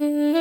Mm-hmm.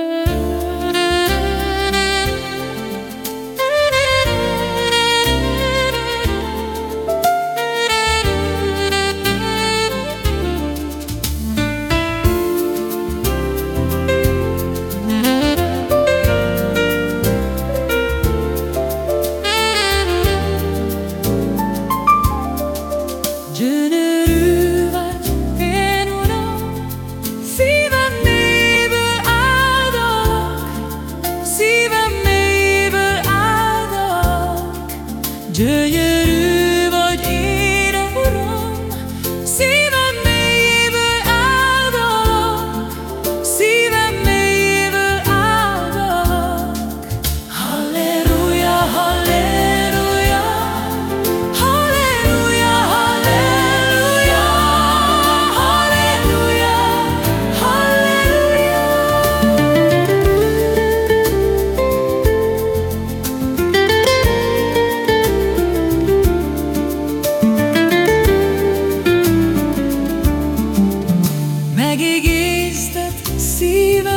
even